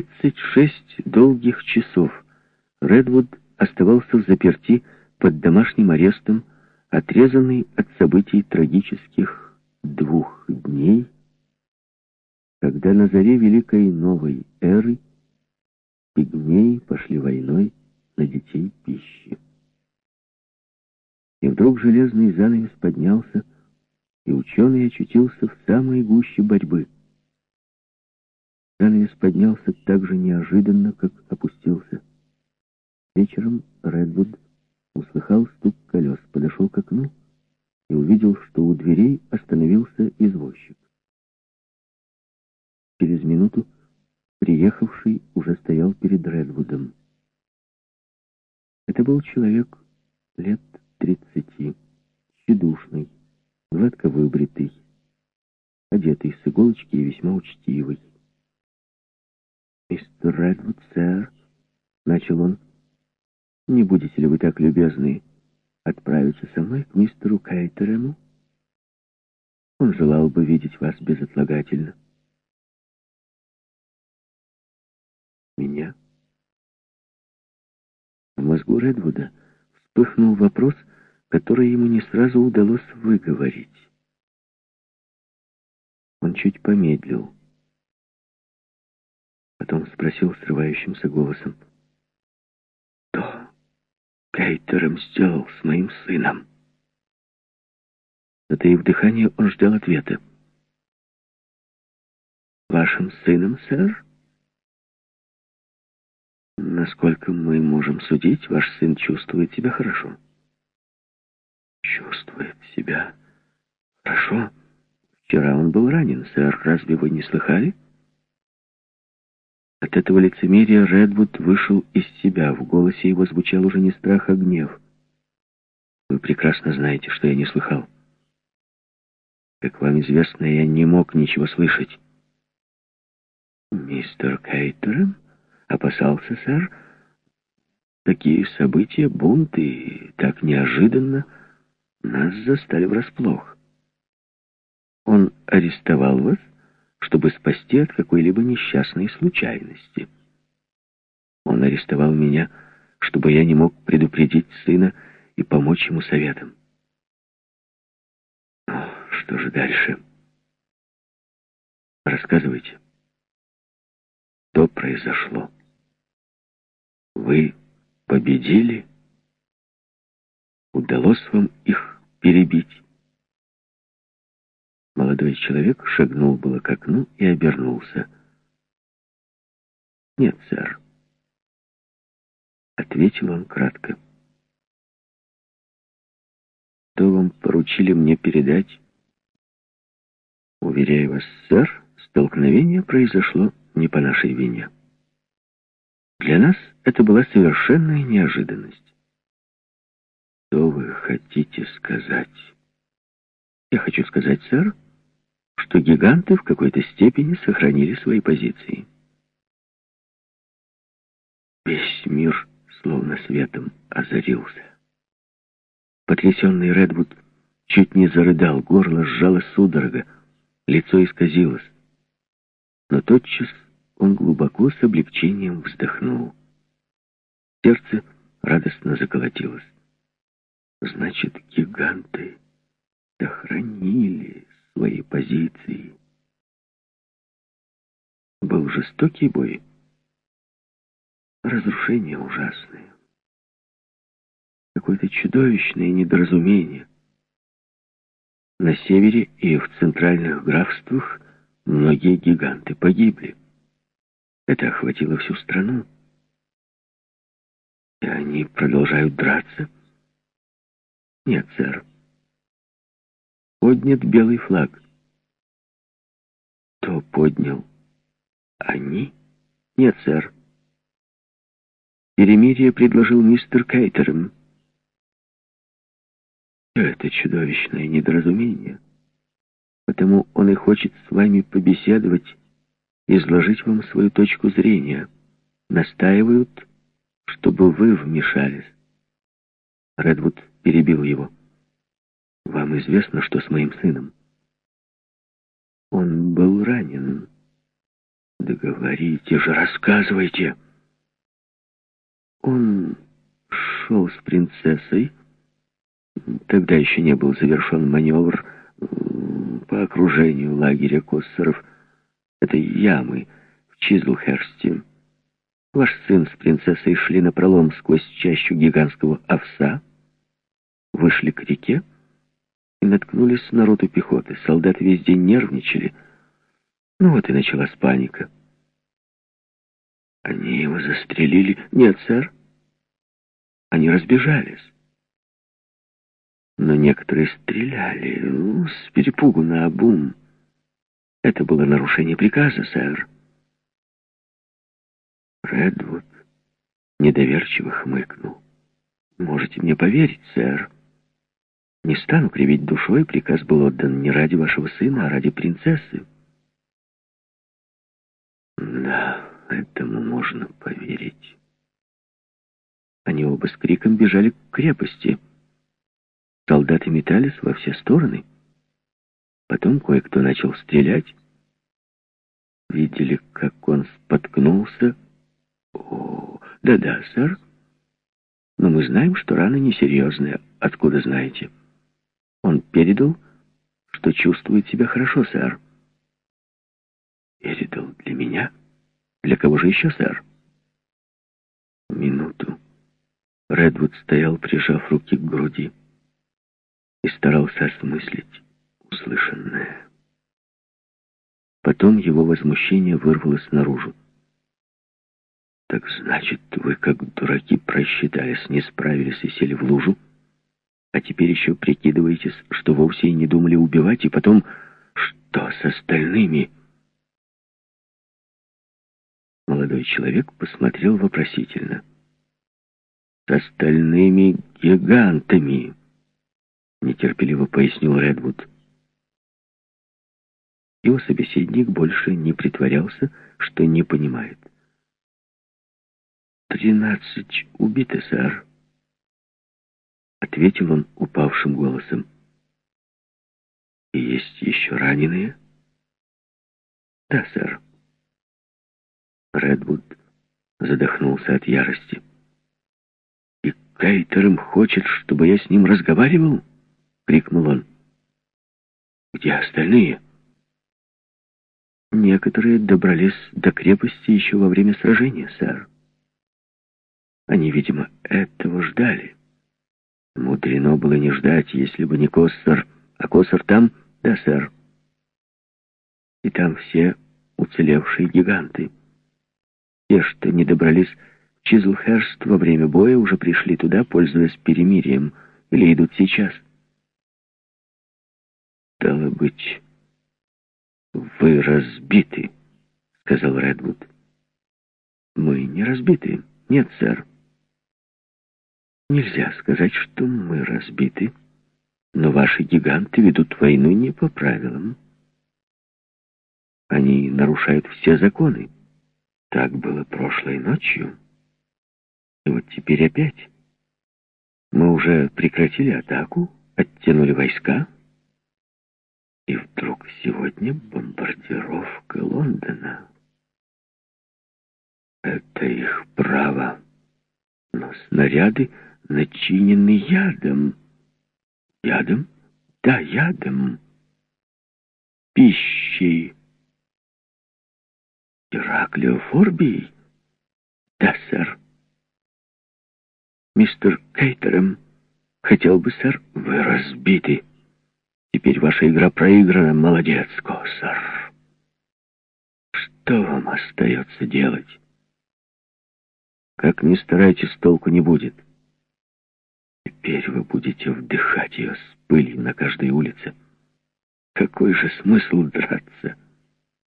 36 долгих часов Редвуд оставался в заперти под домашним арестом, отрезанный от событий трагических двух дней, когда на заре великой новой эры пигмеи пошли войной на детей пищи. И вдруг железный занавес поднялся, и ученый очутился в самой гуще борьбы. Занавес поднялся так же неожиданно, как опустился. Вечером Редвуд услыхал стук колес, подошел к окну и увидел, что у дверей остановился извозчик. Через минуту приехавший уже стоял перед Редвудом. Это был человек лет тридцати, тщедушный, гладко выбритый, одетый с иголочки и весьма учтивый. «Мистер Редвуд, сэр», — начал он, — «не будете ли вы так любезны отправиться со мной к мистеру Кейтерему? Он желал бы видеть вас безотлагательно». «Меня?» В мозгу Редвуда вспыхнул вопрос, который ему не сразу удалось выговорить. Он чуть помедлил. Потом спросил срывающимся голосом. «Что Кейтером сделал с моим сыном?» Затаив дыхание, он ждал ответа. «Вашим сыном, сэр?» «Насколько мы можем судить, ваш сын чувствует себя хорошо». «Чувствует себя хорошо? Вчера он был ранен, сэр. Разве вы не слыхали?» От этого лицемерия Редвуд вышел из себя. В голосе его звучал уже не страх, а гнев. Вы прекрасно знаете, что я не слыхал. Как вам известно, я не мог ничего слышать. Мистер Кейтерем опасался, сэр. Такие события, бунты, так неожиданно нас застали врасплох. Он арестовал вас чтобы спасти от какой-либо несчастной случайности. Он арестовал меня, чтобы я не мог предупредить сына и помочь ему советом. Ну, что же дальше? Рассказывайте. Что произошло? Вы победили? Удалось вам их перебить? Молодой человек шагнул было к окну и обернулся. «Нет, сэр», — ответил он кратко. «Что вам поручили мне передать?» «Уверяю вас, сэр, столкновение произошло не по нашей вине. Для нас это была совершенная неожиданность». «Что вы хотите сказать?» «Я хочу сказать, сэр, что гиганты в какой-то степени сохранили свои позиции. Весь мир словно светом озарился. Потрясенный Редвуд чуть не зарыдал, горло сжало судорога, лицо исказилось. Но тотчас он глубоко с облегчением вздохнул. Сердце радостно заколотилось. Значит, гиганты сохранили свои позиции. Был жестокий бой. Разрушение ужасное. Какое-то чудовищное недоразумение. На севере и в центральных графствах многие гиганты погибли. Это охватило всю страну. И они продолжают драться? Нет, сэр поднят белый флаг. Кто поднял? Они? Нет, сэр. Перемирие предложил мистер Кейтером. Это чудовищное недоразумение. Потому он и хочет с вами побеседовать, изложить вам свою точку зрения. Настаивают, чтобы вы вмешались. Редвуд перебил его. Вам известно, что с моим сыном? Он был ранен. Договорите же, рассказывайте. Он шел с принцессой. Тогда еще не был завершен маневр по окружению лагеря Коссоров. Это ямы в Чизлхерсте. Ваш сын с принцессой шли напролом сквозь чащу гигантского овса, вышли к реке наткнулись на роту пехоты. Солдаты весь день нервничали. Ну вот и началась паника. Они его застрелили? Нет, сэр. Они разбежались. Но некоторые стреляли, ну, с перепугу на обум. Это было нарушение приказа, сэр. Редвуд недоверчиво хмыкнул. «Можете мне поверить, сэр. Не стану кривить душой, приказ был отдан не ради вашего сына, а ради принцессы». «Да, этому можно поверить». Они оба с криком бежали к крепости. Солдаты метались во все стороны. Потом кое-кто начал стрелять. Видели, как он споткнулся, «О, да-да, сэр. Но мы знаем, что рана несерьезная. Откуда знаете?» Он передал, что чувствует себя хорошо, сэр. «Передал для меня? Для кого же еще, сэр?» Минуту. Редвуд стоял, прижав руки к груди, и старался осмыслить услышанное. Потом его возмущение вырвалось наружу. Так значит, вы, как дураки, просчитались, не справились и сели в лужу, а теперь еще прикидываетесь, что вовсе и не думали убивать, и потом, что с остальными? Молодой человек посмотрел вопросительно. «С остальными гигантами», — нетерпеливо пояснил Редвуд. Его собеседник больше не притворялся, что не понимает. «Тринадцать убиты, сэр», — ответил он упавшим голосом. «И есть еще раненые?» «Да, сэр». Редвуд задохнулся от ярости. «И Кейтером хочет, чтобы я с ним разговаривал?» — крикнул он. «Где остальные?» «Некоторые добрались до крепости еще во время сражения, сэр». Они, видимо, этого ждали. Мудрено было не ждать, если бы не Коссор. А Коссор там? Да, сэр. И там все уцелевшие гиганты. Те, что не добрались в Чизлхерст во время боя, уже пришли туда, пользуясь перемирием, или идут сейчас. «Стало быть, вы разбиты», — сказал Редвуд. «Мы не разбиты. Нет, сэр». Нельзя сказать, что мы разбиты, но ваши гиганты ведут войну не по правилам. Они нарушают все законы. Так было прошлой ночью. И вот теперь опять. Мы уже прекратили атаку, оттянули войска, и вдруг сегодня бомбардировка Лондона. Это их право. Но снаряды начиненный ядом. Ядом? Да, ядом. Пищей. Ираклиофорбией? Да, сэр. Мистер Кейтерем, хотел бы, сэр, вы разбиты. Теперь ваша игра проиграна. Молодец, Коссор. Что вам остается делать? Как ни старайтесь, толку не будет. Теперь вы будете вдыхать ее с пылью на каждой улице. Какой же смысл драться?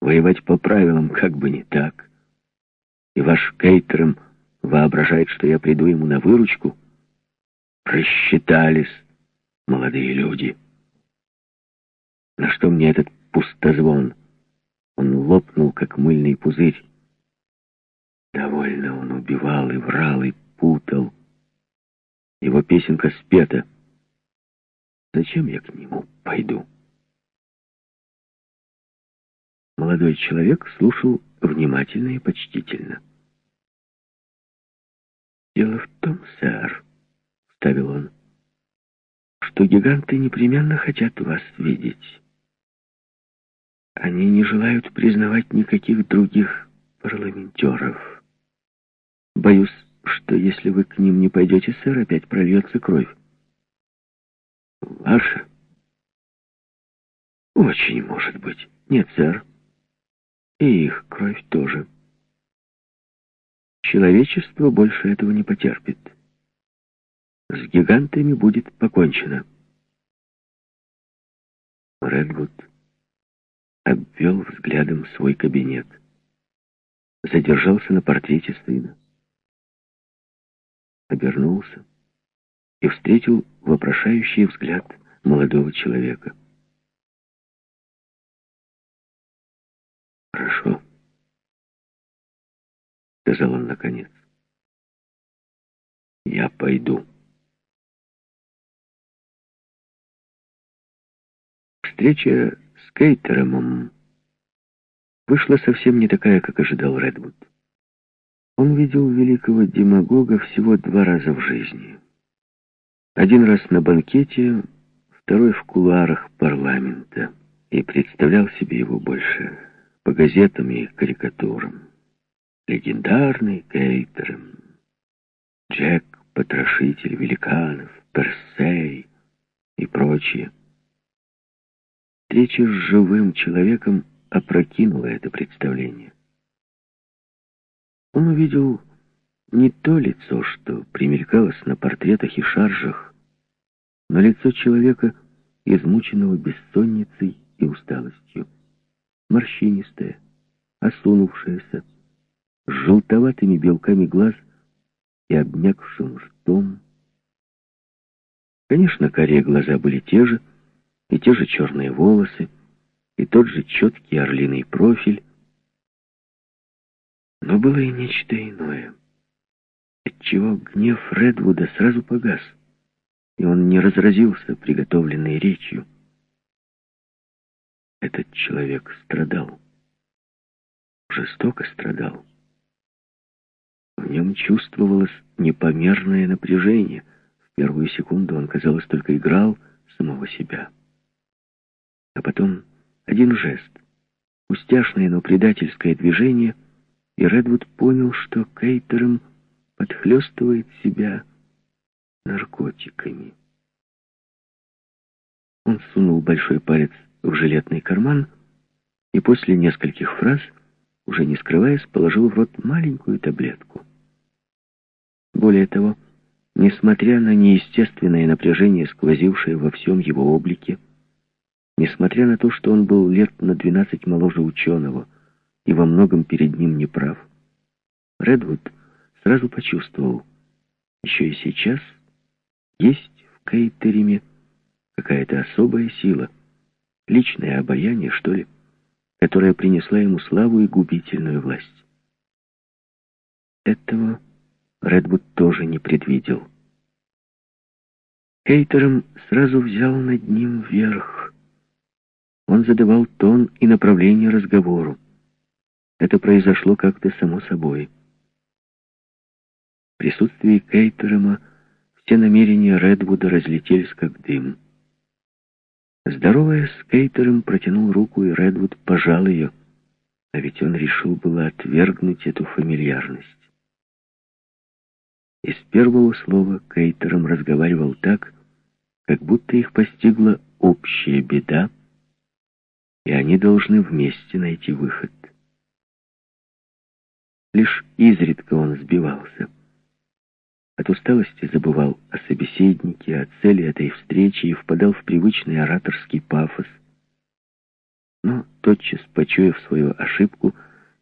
Воевать по правилам как бы не так. И ваш Кейтером воображает, что я приду ему на выручку. Просчитались, молодые люди. На что мне этот пустозвон? Он лопнул, как мыльный пузырь. Довольно он убивал и врал, и путал. Его песенка спета. Зачем я к нему пойду? Молодой человек слушал внимательно и почтительно. «Дело в том, сэр», — ставил он, — «что гиганты непременно хотят вас видеть. Они не желают признавать никаких других парламентеров. Боюсь, что если вы к ним не пойдете, сэр, опять прольется кровь. Ваша? Очень может быть. Нет, сэр. И их кровь тоже. Человечество больше этого не потерпит. С гигантами будет покончено. Редвуд обвел взглядом свой кабинет. Задержался на портрете сына обернулся и встретил вопрошающий взгляд молодого человека. «Хорошо», — сказал он наконец. «Я пойду». Встреча с Кейтеромом вышла совсем не такая, как ожидал Редвуд. Он видел великого демагога всего два раза в жизни. Один раз на банкете, второй в кулуарах парламента. И представлял себе его больше по газетам и карикатурам. Легендарный Кейтер, Джек, потрошитель великанов, Персей и прочие. Встреча с живым человеком опрокинула это представление он увидел не то лицо, что примелькалось на портретах и шаржах, но лицо человека, измученного бессонницей и усталостью. Морщинистое, осунувшееся, с желтоватыми белками глаз и обмякшим ртом. Конечно, карие глаза были те же, и те же черные волосы, и тот же четкий орлиный профиль, но было и нечто иное, отчего гнев Редвуда сразу погас, и он не разразился приготовленной речью. Этот человек страдал, жестоко страдал. В нем чувствовалось непомерное напряжение. В первую секунду он, казалось, только играл самого себя. А потом один жест, пустяшное, но предательское движение — и Редвуд понял, что Кейтером подхлестывает себя наркотиками. Он сунул большой палец в жилетный карман и после нескольких фраз, уже не скрываясь, положил в рот маленькую таблетку. Более того, несмотря на неестественное напряжение, сквозившее во всем его облике, несмотря на то, что он был лет на двенадцать моложе ученого, и во многом перед ним не прав. Редвуд сразу почувствовал, еще и сейчас есть в Кейтериме какая-то особая сила, личное обаяние, что ли, которая принесла ему славу и губительную власть. Этого Редвуд тоже не предвидел. Кейтером сразу взял над ним верх. Он задавал тон и направление разговору. Это произошло как-то само собой. В присутствии Кейтерема все намерения Редвуда разлетелись как дым. Здороваясь с Кейтером, протянул руку, и Редвуд пожал ее, а ведь он решил было отвергнуть эту фамильярность. Из первого слова Кейтером разговаривал так, как будто их постигла общая беда, и они должны вместе найти выход. Лишь изредка он сбивался. От усталости забывал о собеседнике, о цели этой встречи и впадал в привычный ораторский пафос. Но тотчас, почуяв свою ошибку,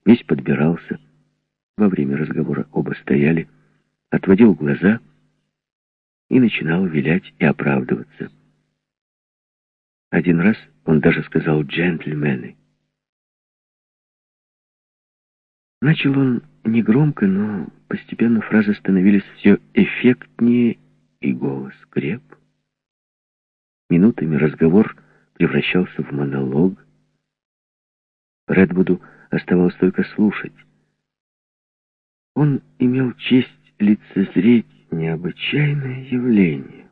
весь подбирался. Во время разговора оба стояли, отводил глаза и начинал вилять и оправдываться. Один раз он даже сказал «джентльмены». Начал он негромко, но постепенно фразы становились все эффектнее, и голос креп. Минутами разговор превращался в монолог. Редвуду оставалось только слушать. Он имел честь лицезреть необычайное явление.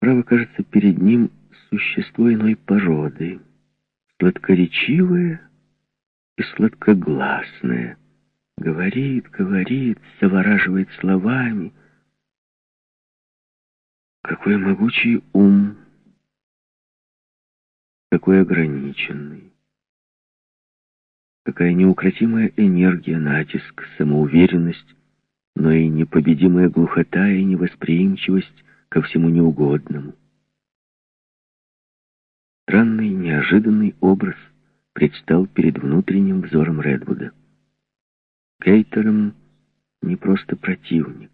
Право, кажется, перед ним существо иной породы, сладкоречивое и сладкогласное. Говорит, говорит, завораживает словами. Какой могучий ум, какой ограниченный. Какая неукротимая энергия, натиск, самоуверенность, но и непобедимая глухота и невосприимчивость ко всему неугодному. Странный, неожиданный образ предстал перед внутренним взором Редвуда. Кейтером не просто противник.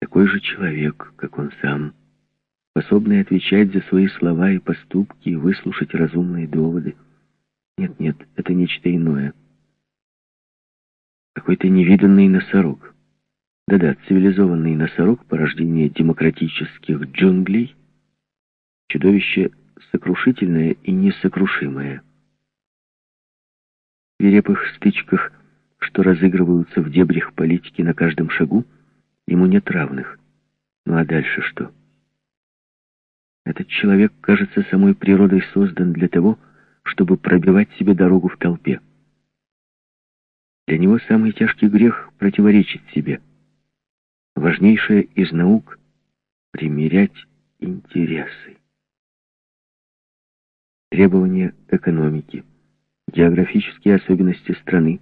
Такой же человек, как он сам, способный отвечать за свои слова и поступки и выслушать разумные доводы. Нет, нет, это нечто иное. Какой-то невиданный носорог. Да-да, цивилизованный носорог, порождение демократических джунглей, чудовище сокрушительное и несокрушимое. В свирепых стычках, что разыгрываются в дебрях политики на каждом шагу, ему нет равных. Ну а дальше что? Этот человек, кажется, самой природой создан для того, чтобы пробивать себе дорогу в толпе. Для него самый тяжкий грех противоречить себе. Важнейшее из наук — примирять интересы. Требования экономики, географические особенности страны,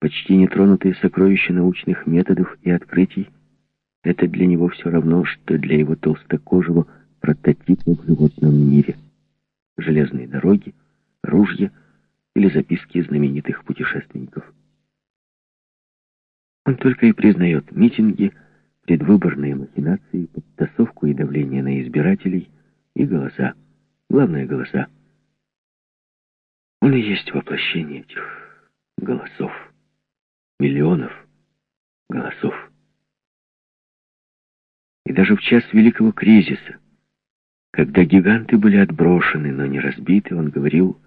почти нетронутые сокровища научных методов и открытий — это для него все равно, что для его толстокожего прототипа в животном мире. Железные дороги — ружья или записки знаменитых путешественников. Он только и признает митинги, предвыборные махинации, подтасовку и давление на избирателей и голоса. Главное — голоса. Он и есть воплощение этих голосов. Миллионов голосов. И даже в час великого кризиса, когда гиганты были отброшены, но не разбиты, он говорил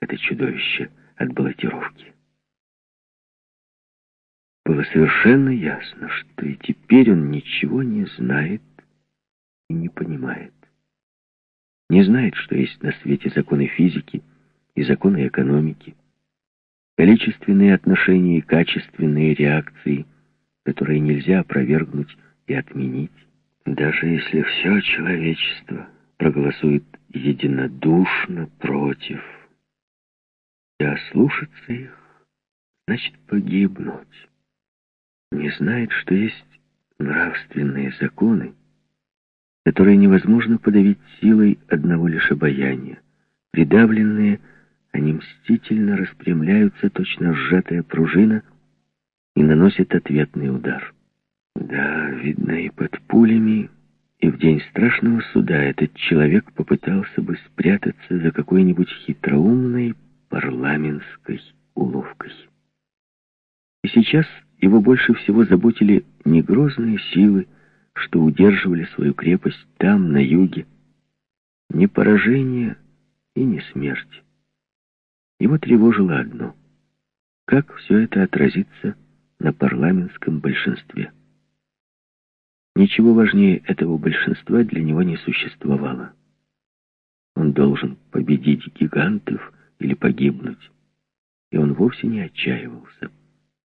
это чудовище от баллотировки. Было совершенно ясно, что и теперь он ничего не знает и не понимает. Не знает, что есть на свете законы физики и законы экономики, количественные отношения и качественные реакции, которые нельзя опровергнуть и отменить, даже если все человечество проголосует единодушно против и ослушаться их, значит погибнуть. Не знает, что есть нравственные законы, которые невозможно подавить силой одного лишь обаяния. Придавленные, они мстительно распрямляются, точно сжатая пружина, и наносят ответный удар. Да, видно, и под пулями, и в день страшного суда этот человек попытался бы спрятаться за какой-нибудь хитроумной парламентской уловкой. И сейчас его больше всего заботили не грозные силы, что удерживали свою крепость там, на юге, не поражение и не смерть. Его тревожило одно — как все это отразится на парламентском большинстве. Ничего важнее этого большинства для него не существовало. Он должен победить гигантов или погибнуть. И он вовсе не отчаивался.